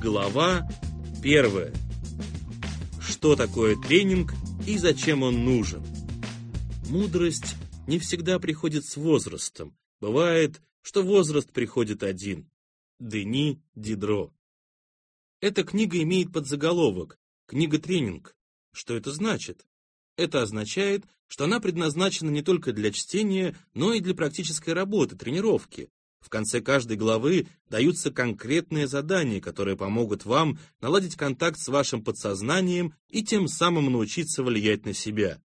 Глава первая. Что такое тренинг и зачем он нужен? Мудрость не всегда приходит с возрастом. Бывает, что возраст приходит один. Дени Дидро. Эта книга имеет подзаголовок «Книга-тренинг». Что это значит? Это означает, что она предназначена не только для чтения, но и для практической работы, тренировки. В конце каждой главы даются конкретные задания, которые помогут вам наладить контакт с вашим подсознанием и тем самым научиться влиять на себя.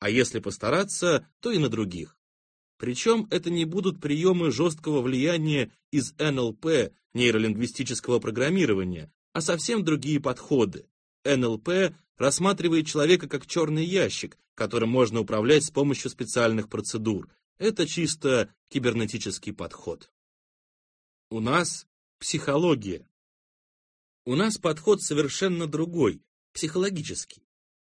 А если постараться, то и на других. Причем это не будут приемы жесткого влияния из НЛП, нейролингвистического программирования, а совсем другие подходы. НЛП рассматривает человека как черный ящик, которым можно управлять с помощью специальных процедур. Это чисто кибернетический подход. У нас психология. У нас подход совершенно другой, психологический.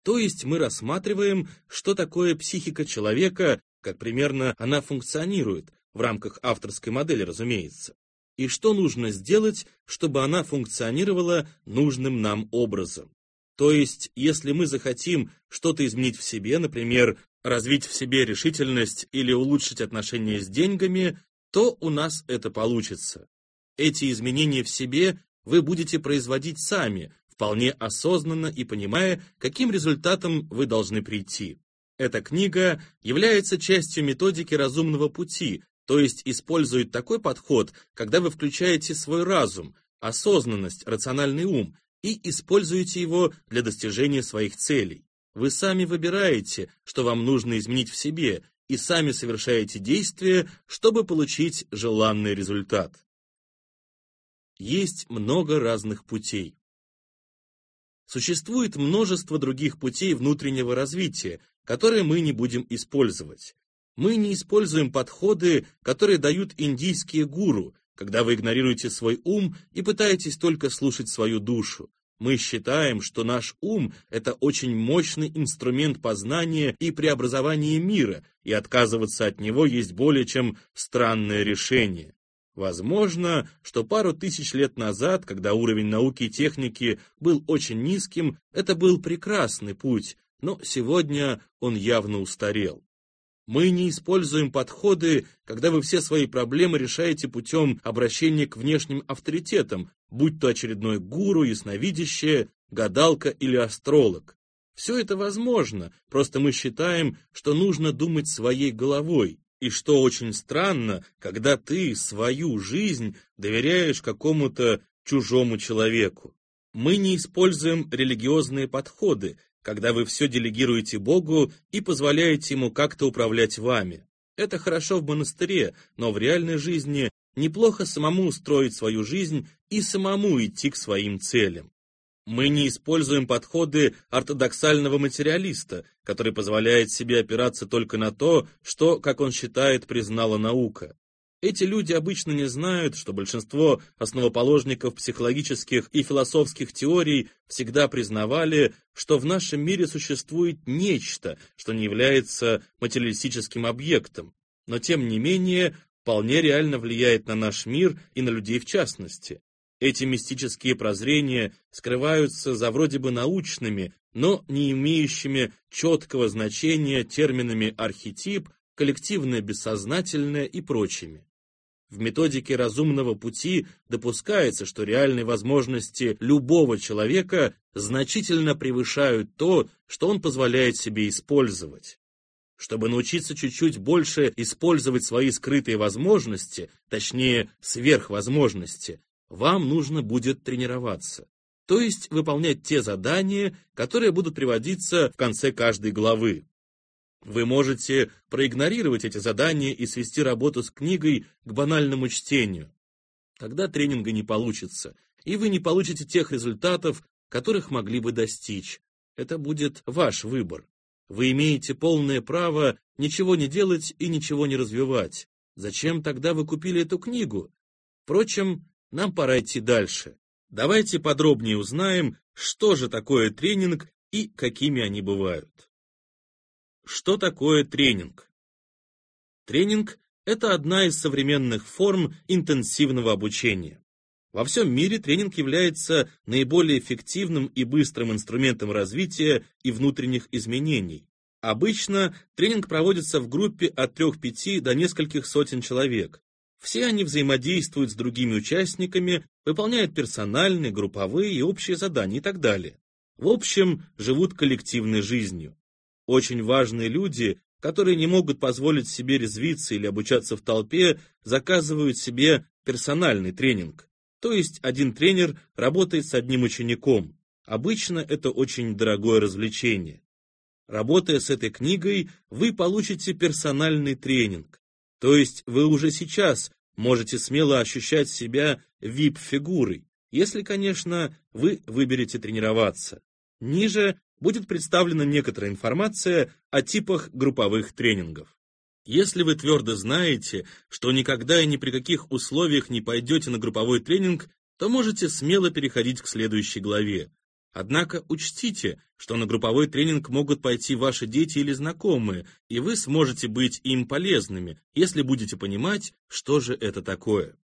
То есть мы рассматриваем, что такое психика человека, как примерно она функционирует, в рамках авторской модели, разумеется, и что нужно сделать, чтобы она функционировала нужным нам образом. То есть, если мы захотим что-то изменить в себе, например, развить в себе решительность или улучшить отношения с деньгами, то у нас это получится. Эти изменения в себе вы будете производить сами, вполне осознанно и понимая, каким результатом вы должны прийти. Эта книга является частью методики разумного пути, то есть использует такой подход, когда вы включаете свой разум, осознанность, рациональный ум, и используете его для достижения своих целей. Вы сами выбираете, что вам нужно изменить в себе, и сами совершаете действия, чтобы получить желанный результат. Есть много разных путей. Существует множество других путей внутреннего развития, которые мы не будем использовать. Мы не используем подходы, которые дают индийские гуру, когда вы игнорируете свой ум и пытаетесь только слушать свою душу. Мы считаем, что наш ум – это очень мощный инструмент познания и преобразования мира, и отказываться от него есть более чем странное решение. Возможно, что пару тысяч лет назад, когда уровень науки и техники был очень низким, это был прекрасный путь, но сегодня он явно устарел. Мы не используем подходы, когда вы все свои проблемы решаете путем обращения к внешним авторитетам, будь то очередной гуру, ясновидящее, гадалка или астролог. Все это возможно, просто мы считаем, что нужно думать своей головой, и что очень странно, когда ты свою жизнь доверяешь какому-то чужому человеку. Мы не используем религиозные подходы, когда вы все делегируете Богу и позволяете Ему как-то управлять вами. Это хорошо в монастыре, но в реальной жизни неплохо самому устроить свою жизнь и самому идти к своим целям. Мы не используем подходы ортодоксального материалиста, который позволяет себе опираться только на то, что, как он считает, признала наука. Эти люди обычно не знают, что большинство основоположников психологических и философских теорий всегда признавали, что в нашем мире существует нечто, что не является материалистическим объектом, но тем не менее вполне реально влияет на наш мир и на людей в частности. Эти мистические прозрения скрываются за вроде бы научными, но не имеющими четкого значения терминами архетип, коллективное бессознательное и прочими. В методике разумного пути допускается, что реальные возможности любого человека значительно превышают то, что он позволяет себе использовать. Чтобы научиться чуть-чуть больше использовать свои скрытые возможности, точнее, сверхвозможности, вам нужно будет тренироваться. То есть выполнять те задания, которые будут приводиться в конце каждой главы. Вы можете проигнорировать эти задания и свести работу с книгой к банальному чтению. Тогда тренинга не получится, и вы не получите тех результатов, которых могли бы достичь. Это будет ваш выбор. Вы имеете полное право ничего не делать и ничего не развивать. Зачем тогда вы купили эту книгу? Впрочем, нам пора идти дальше. Давайте подробнее узнаем, что же такое тренинг и какими они бывают. Что такое тренинг? Тренинг – это одна из современных форм интенсивного обучения. Во всем мире тренинг является наиболее эффективным и быстрым инструментом развития и внутренних изменений. Обычно тренинг проводится в группе от 3-5 до нескольких сотен человек. Все они взаимодействуют с другими участниками, выполняют персональные, групповые и общие задания и так далее. В общем, живут коллективной жизнью. Очень важные люди, которые не могут позволить себе резвиться или обучаться в толпе, заказывают себе персональный тренинг. То есть один тренер работает с одним учеником. Обычно это очень дорогое развлечение. Работая с этой книгой, вы получите персональный тренинг. То есть вы уже сейчас можете смело ощущать себя VIP-фигурой, если, конечно, вы выберете тренироваться. Ниже будет представлена некоторая информация о типах групповых тренингов. Если вы твердо знаете, что никогда и ни при каких условиях не пойдете на групповой тренинг, то можете смело переходить к следующей главе. Однако учтите, что на групповой тренинг могут пойти ваши дети или знакомые, и вы сможете быть им полезными, если будете понимать, что же это такое.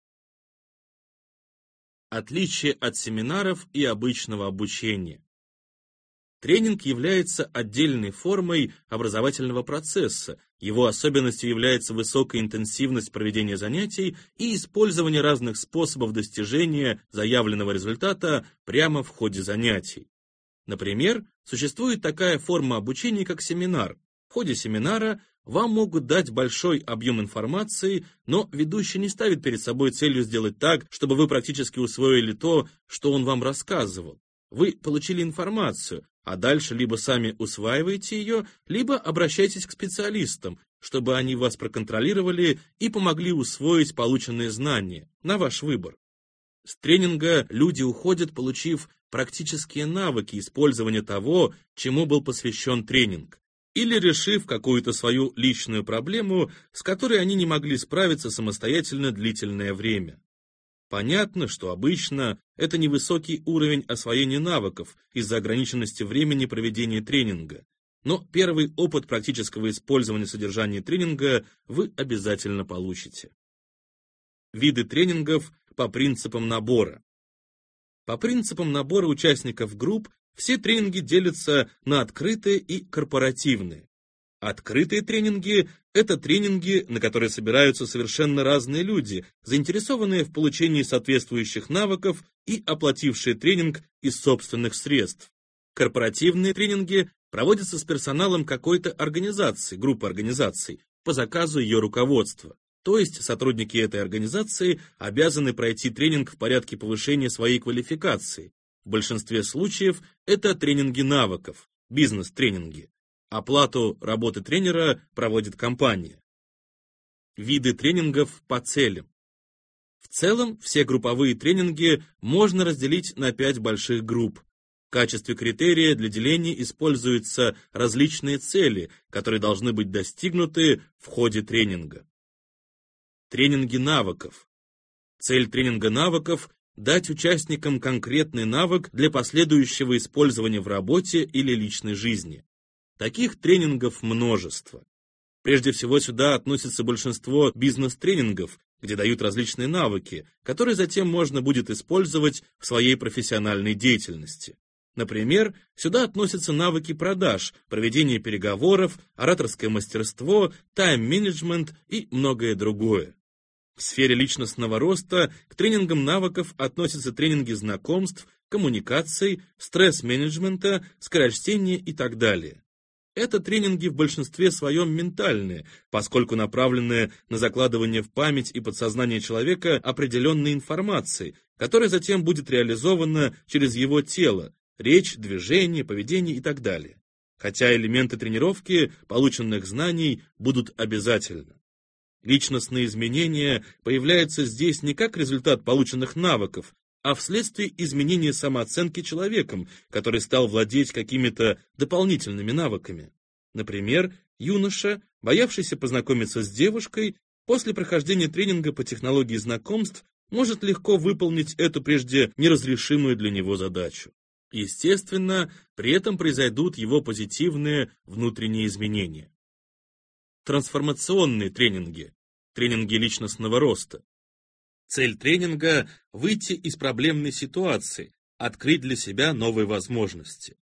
Отличие от семинаров и обычного обучения. Тренинг является отдельной формой образовательного процесса. Его особенностью является высокая интенсивность проведения занятий и использование разных способов достижения заявленного результата прямо в ходе занятий. Например, существует такая форма обучения, как семинар. В ходе семинара вам могут дать большой объем информации, но ведущий не ставит перед собой целью сделать так, чтобы вы практически усвоили то, что он вам рассказывал. Вы получили информацию, а дальше либо сами усваиваете ее, либо обращайтесь к специалистам, чтобы они вас проконтролировали и помогли усвоить полученные знания, на ваш выбор. С тренинга люди уходят, получив практические навыки использования того, чему был посвящен тренинг, или решив какую-то свою личную проблему, с которой они не могли справиться самостоятельно длительное время. Понятно, что обычно это невысокий уровень освоения навыков из-за ограниченности времени проведения тренинга, но первый опыт практического использования содержания тренинга вы обязательно получите. Виды тренингов по принципам набора. По принципам набора участников групп все тренинги делятся на открытые и корпоративные. Открытые тренинги – это тренинги, на которые собираются совершенно разные люди, заинтересованные в получении соответствующих навыков и оплатившие тренинг из собственных средств. Корпоративные тренинги проводятся с персоналом какой-то организации, группы организаций, по заказу ее руководства. То есть сотрудники этой организации обязаны пройти тренинг в порядке повышения своей квалификации. В большинстве случаев это тренинги навыков, бизнес-тренинги. Оплату работы тренера проводит компания. Виды тренингов по целям. В целом, все групповые тренинги можно разделить на пять больших групп. В качестве критерия для деления используются различные цели, которые должны быть достигнуты в ходе тренинга. Тренинги навыков. Цель тренинга навыков – дать участникам конкретный навык для последующего использования в работе или личной жизни. Таких тренингов множество. Прежде всего сюда относится большинство бизнес-тренингов, где дают различные навыки, которые затем можно будет использовать в своей профессиональной деятельности. Например, сюда относятся навыки продаж, проведение переговоров, ораторское мастерство, тайм-менеджмент и многое другое. В сфере личностного роста к тренингам навыков относятся тренинги знакомств, коммуникаций, стресс-менеджмента, скорочтения и так далее. Это тренинги в большинстве своем ментальные, поскольку направленные на закладывание в память и подсознание человека определенной информации, которая затем будет реализована через его тело, речь, движение, поведение и так далее. Хотя элементы тренировки полученных знаний будут обязательны. Личностные изменения появляются здесь не как результат полученных навыков, а вследствие изменения самооценки человеком, который стал владеть какими-то дополнительными навыками. Например, юноша, боявшийся познакомиться с девушкой, после прохождения тренинга по технологии знакомств может легко выполнить эту прежде неразрешимую для него задачу. Естественно, при этом произойдут его позитивные внутренние изменения. Трансформационные тренинги, тренинги личностного роста, Цель тренинга – выйти из проблемной ситуации, открыть для себя новые возможности.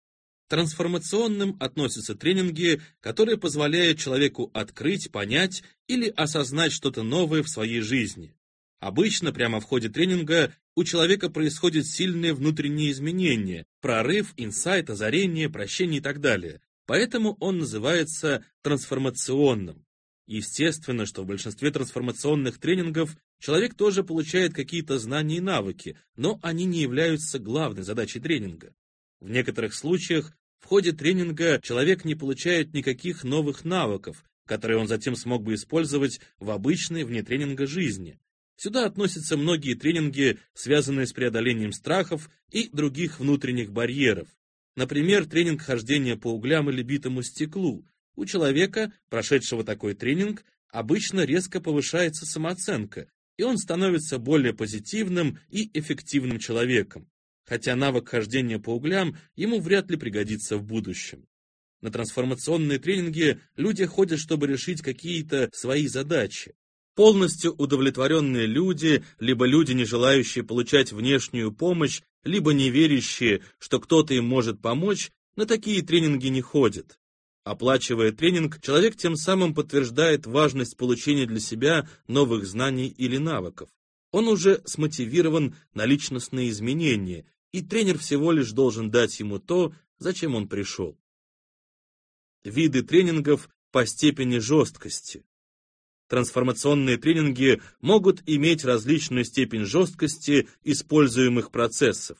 Трансформационным относятся тренинги, которые позволяют человеку открыть, понять или осознать что-то новое в своей жизни. Обычно прямо в ходе тренинга у человека происходят сильные внутренние изменения, прорыв, инсайт, озарение, прощение и так далее. Поэтому он называется трансформационным. Естественно, что в большинстве трансформационных тренингов человек тоже получает какие-то знания и навыки, но они не являются главной задачей тренинга. В некоторых случаях в ходе тренинга человек не получает никаких новых навыков, которые он затем смог бы использовать в обычной вне тренинга жизни. Сюда относятся многие тренинги, связанные с преодолением страхов и других внутренних барьеров. Например, тренинг хождения по углям или битому стеклу. У человека, прошедшего такой тренинг, обычно резко повышается самооценка, и он становится более позитивным и эффективным человеком, хотя навык хождения по углям ему вряд ли пригодится в будущем. На трансформационные тренинги люди ходят, чтобы решить какие-то свои задачи. Полностью удовлетворенные люди, либо люди, не желающие получать внешнюю помощь, либо не верящие, что кто-то им может помочь, на такие тренинги не ходят. Оплачивая тренинг, человек тем самым подтверждает важность получения для себя новых знаний или навыков. Он уже смотивирован на личностные изменения, и тренер всего лишь должен дать ему то, зачем он пришел. Виды тренингов по степени жесткости. Трансформационные тренинги могут иметь различную степень жесткости используемых процессов.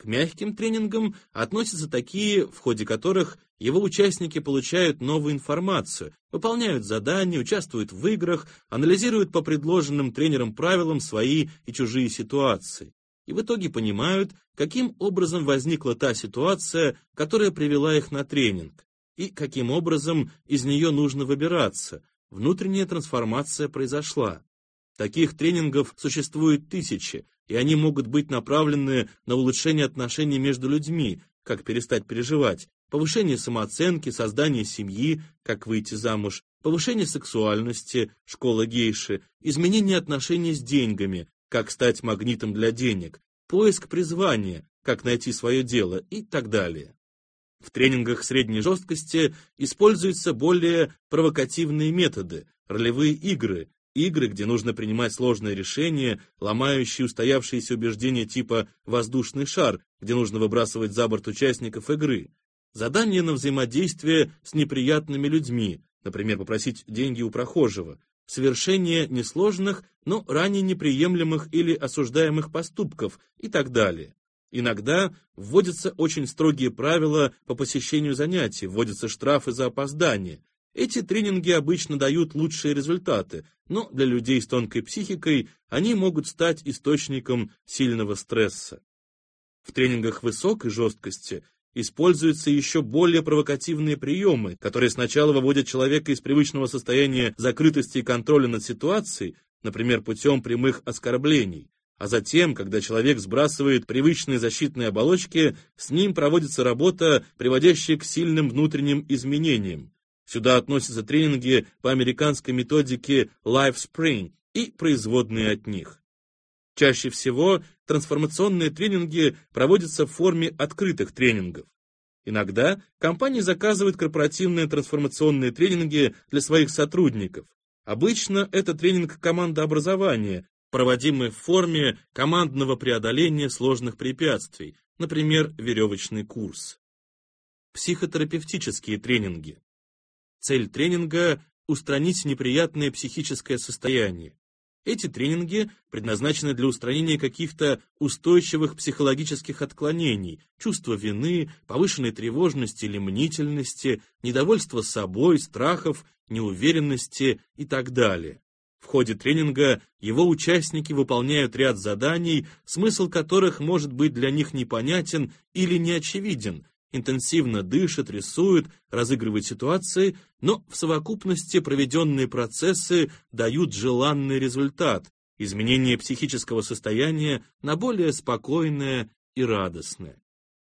К мягким тренингам относятся такие, в ходе которых его участники получают новую информацию, выполняют задания, участвуют в играх, анализируют по предложенным тренером правилам свои и чужие ситуации. И в итоге понимают, каким образом возникла та ситуация, которая привела их на тренинг, и каким образом из нее нужно выбираться, внутренняя трансформация произошла. Таких тренингов существует тысячи, и они могут быть направлены на улучшение отношений между людьми, как перестать переживать, повышение самооценки, создание семьи, как выйти замуж, повышение сексуальности, школа гейши, изменение отношений с деньгами, как стать магнитом для денег, поиск призвания, как найти свое дело и так далее. В тренингах средней жесткости используются более провокативные методы, ролевые игры, игры, где нужно принимать сложные решения, ломающие устоявшиеся убеждения типа «воздушный шар», где нужно выбрасывать за борт участников игры, задания на взаимодействие с неприятными людьми, например, попросить деньги у прохожего, совершение несложных, но ранее неприемлемых или осуждаемых поступков и так далее. Иногда вводятся очень строгие правила по посещению занятий, вводятся штрафы за опоздание. Эти тренинги обычно дают лучшие результаты, но для людей с тонкой психикой они могут стать источником сильного стресса. В тренингах высокой жесткости используются еще более провокативные приемы, которые сначала выводят человека из привычного состояния закрытости и контроля над ситуацией, например, путем прямых оскорблений, а затем, когда человек сбрасывает привычные защитные оболочки, с ним проводится работа, приводящая к сильным внутренним изменениям. Сюда относятся тренинги по американской методике Life Spring и производные от них. Чаще всего трансформационные тренинги проводятся в форме открытых тренингов. Иногда компании заказывают корпоративные трансформационные тренинги для своих сотрудников. Обычно это тренинг командообразования, проводимый в форме командного преодоления сложных препятствий, например, веревочный курс. Психотерапевтические тренинги. Цель тренинга – устранить неприятное психическое состояние. Эти тренинги предназначены для устранения каких-то устойчивых психологических отклонений, чувства вины, повышенной тревожности или мнительности, недовольства собой, страхов, неуверенности и так далее. В ходе тренинга его участники выполняют ряд заданий, смысл которых может быть для них непонятен или неочевиден, интенсивно дышат, рисуют, разыгрывают ситуации, но в совокупности проведенные процессы дают желанный результат – изменение психического состояния на более спокойное и радостное.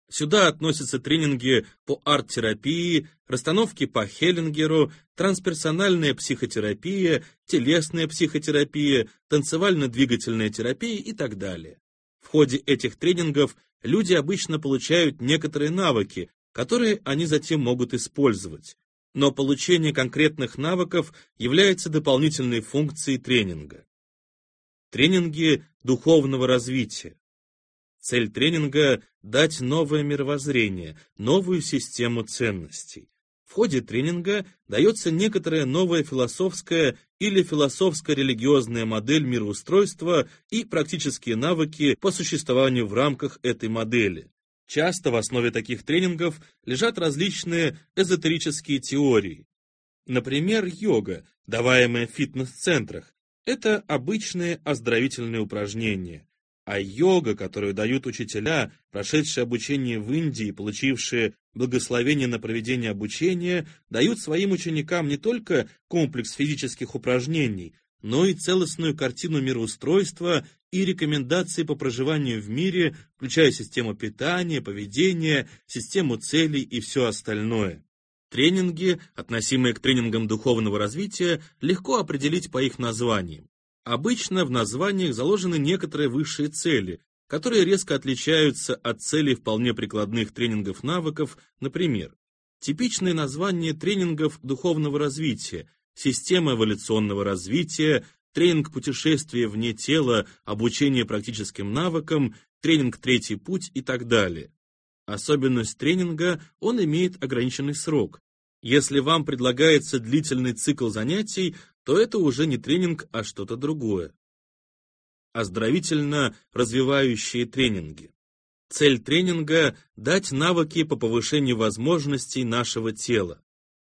Сюда относятся тренинги по арт-терапии, расстановки по Хеллингеру, трансперсональная психотерапия, телесная психотерапия, танцевально-двигательная терапия и так далее. В ходе этих тренингов люди обычно получают некоторые навыки, которые они затем могут использовать. Но получение конкретных навыков является дополнительной функцией тренинга. Тренинги духовного развития. Цель тренинга – дать новое мировоззрение, новую систему ценностей. В ходе тренинга дается некоторая новая философская или философско-религиозная модель мироустройства и практические навыки по существованию в рамках этой модели. Часто в основе таких тренингов лежат различные эзотерические теории. Например, йога, даваемая в фитнес-центрах, это обычные оздоровительные упражнения. А йога, которую дают учителя, прошедшие обучение в Индии, получившие благословение на проведение обучения, дают своим ученикам не только комплекс физических упражнений, но и целостную картину мироустройства и рекомендации по проживанию в мире, включая систему питания, поведения, систему целей и все остальное. Тренинги, относимые к тренингам духовного развития, легко определить по их названиям. Обычно в названиях заложены некоторые высшие цели, которые резко отличаются от целей вполне прикладных тренингов навыков, например, типичные названия тренингов духовного развития, система эволюционного развития, тренинг путешествия вне тела, обучение практическим навыкам, тренинг «Третий путь» и так далее. Особенность тренинга – он имеет ограниченный срок. Если вам предлагается длительный цикл занятий, то это уже не тренинг, а что-то другое. Оздоровительно развивающие тренинги. Цель тренинга – дать навыки по повышению возможностей нашего тела.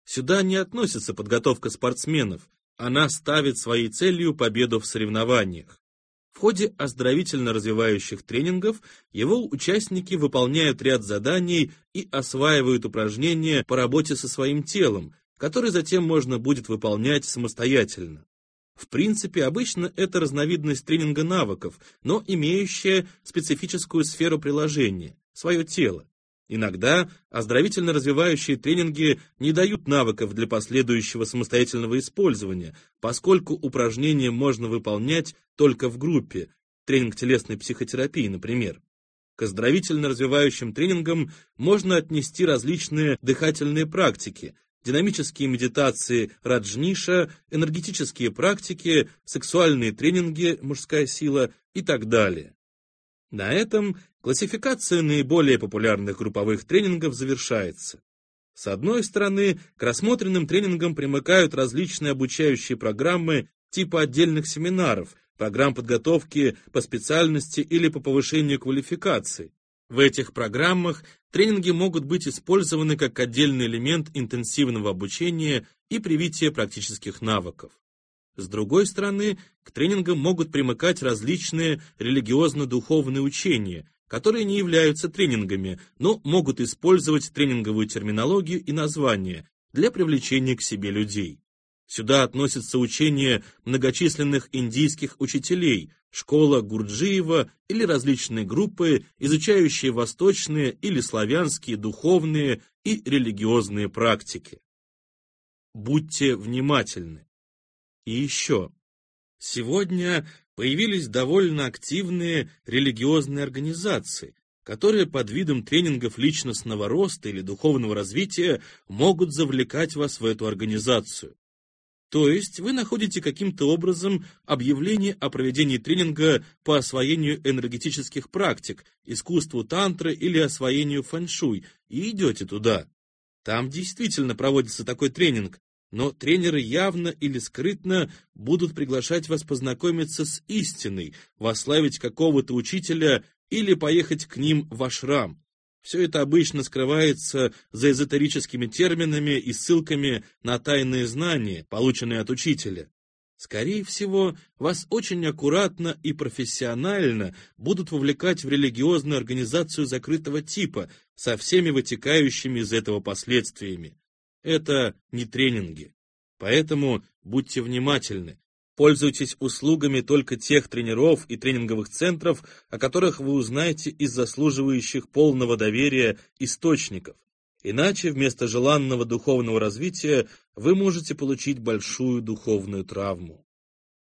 Сюда не относится подготовка спортсменов, она ставит своей целью победу в соревнованиях. В ходе оздоровительно-развивающих тренингов его участники выполняют ряд заданий и осваивают упражнения по работе со своим телом, которые затем можно будет выполнять самостоятельно. В принципе, обычно это разновидность тренинга навыков, но имеющая специфическую сферу приложения – свое тело. Иногда оздоровительно-развивающие тренинги не дают навыков для последующего самостоятельного использования, поскольку упражнения можно выполнять только в группе, тренинг телесной психотерапии, например. К оздоровительно-развивающим тренингам можно отнести различные дыхательные практики, динамические медитации раджниша, энергетические практики, сексуальные тренинги «Мужская сила» и так далее. На этом классификация наиболее популярных групповых тренингов завершается. С одной стороны, к рассмотренным тренингам примыкают различные обучающие программы типа отдельных семинаров, программ подготовки по специальности или по повышению квалификации. В этих программах тренинги могут быть использованы как отдельный элемент интенсивного обучения и привития практических навыков. С другой стороны, к тренингам могут примыкать различные религиозно-духовные учения, которые не являются тренингами, но могут использовать тренинговую терминологию и названия для привлечения к себе людей. Сюда относятся учения многочисленных индийских учителей, школа Гурджиева или различные группы, изучающие восточные или славянские духовные и религиозные практики. Будьте внимательны. И еще. Сегодня появились довольно активные религиозные организации, которые под видом тренингов личностного роста или духовного развития могут завлекать вас в эту организацию. То есть вы находите каким-то образом объявление о проведении тренинга по освоению энергетических практик, искусству тантры или освоению фэншуй и идете туда. Там действительно проводится такой тренинг, но тренеры явно или скрытно будут приглашать вас познакомиться с истиной, вославить какого-то учителя или поехать к ним в ашрам. Все это обычно скрывается за эзотерическими терминами и ссылками на тайные знания, полученные от учителя. Скорее всего, вас очень аккуратно и профессионально будут вовлекать в религиозную организацию закрытого типа со всеми вытекающими из этого последствиями. Это не тренинги. Поэтому будьте внимательны. Пользуйтесь услугами только тех тренеров и тренинговых центров, о которых вы узнаете из заслуживающих полного доверия источников. Иначе вместо желанного духовного развития вы можете получить большую духовную травму.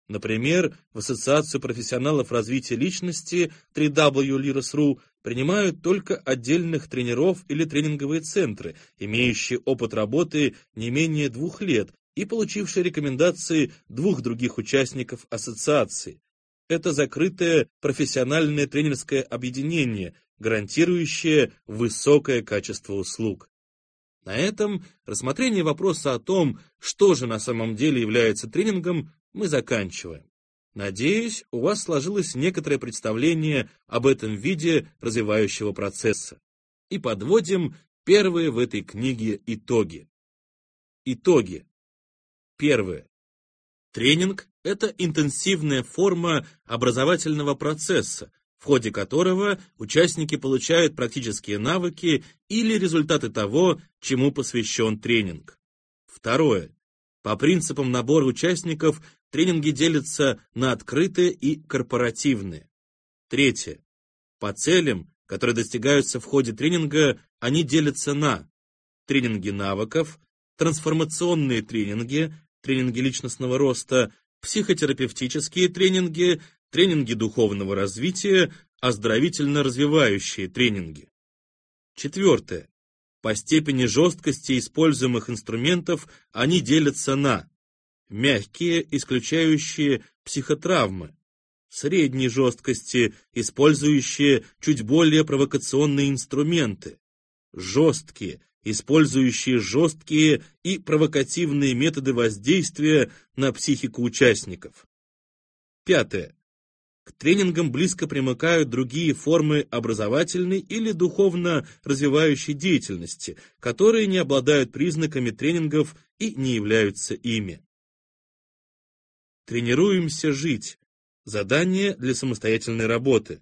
Например, в Ассоциацию профессионалов развития личности 3W принимают только отдельных тренеров или тренинговые центры, имеющие опыт работы не менее двух лет и получившие рекомендации двух других участников ассоциации. Это закрытое профессиональное тренерское объединение, гарантирующее высокое качество услуг. На этом рассмотрение вопроса о том, что же на самом деле является тренингом, мы заканчиваем. Надеюсь, у вас сложилось некоторое представление об этом виде развивающего процесса. И подводим первые в этой книге итоги. Итоги. Первое. Тренинг – это интенсивная форма образовательного процесса, в ходе которого участники получают практические навыки или результаты того, чему посвящен тренинг. Второе. По принципам набора участников тренинги делятся на открытые и корпоративные. Третье. По целям, которые достигаются в ходе тренинга, они делятся на тренинги навыков, трансформационные тренинги, тренинги личностного роста, психотерапевтические тренинги, тренинги духовного развития, оздоровительно-развивающие тренинги. Четвертое. По степени жесткости используемых инструментов они делятся на мягкие, исключающие психотравмы, средней жесткости, использующие чуть более провокационные инструменты, жесткие, использующие жесткие и провокативные методы воздействия на психику участников. Пятое. К тренингам близко примыкают другие формы образовательной или духовно развивающей деятельности, которые не обладают признаками тренингов и не являются ими. Тренируемся жить. Задание для самостоятельной работы.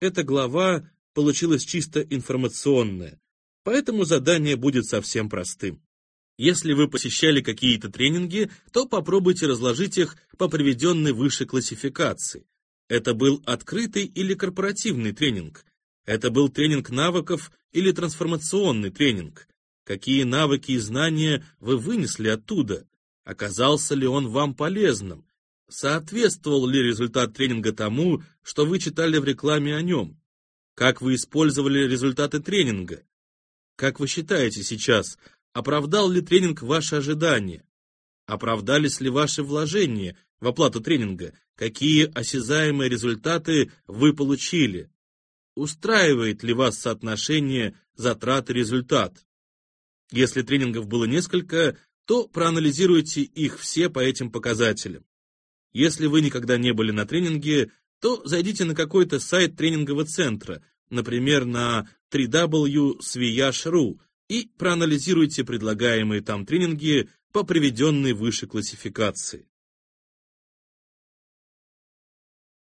Эта глава получилась чисто информационная, поэтому задание будет совсем простым. Если вы посещали какие-то тренинги, то попробуйте разложить их по приведенной выше классификации. Это был открытый или корпоративный тренинг. Это был тренинг навыков или трансформационный тренинг. Какие навыки и знания вы вынесли оттуда? Оказался ли он вам полезным? Соответствовал ли результат тренинга тому, что вы читали в рекламе о нем? Как вы использовали результаты тренинга? Как вы считаете сейчас, оправдал ли тренинг ваши ожидания? Оправдались ли ваши вложения в оплату тренинга? Какие осязаемые результаты вы получили? Устраивает ли вас соотношение затраты-результат? Если тренингов было несколько, то проанализируйте их все по этим показателям. Если вы никогда не были на тренинге, то зайдите на какой-то сайт тренингового центра, например, на www.sviyash.ru и проанализируйте предлагаемые там тренинги по приведенной выше классификации.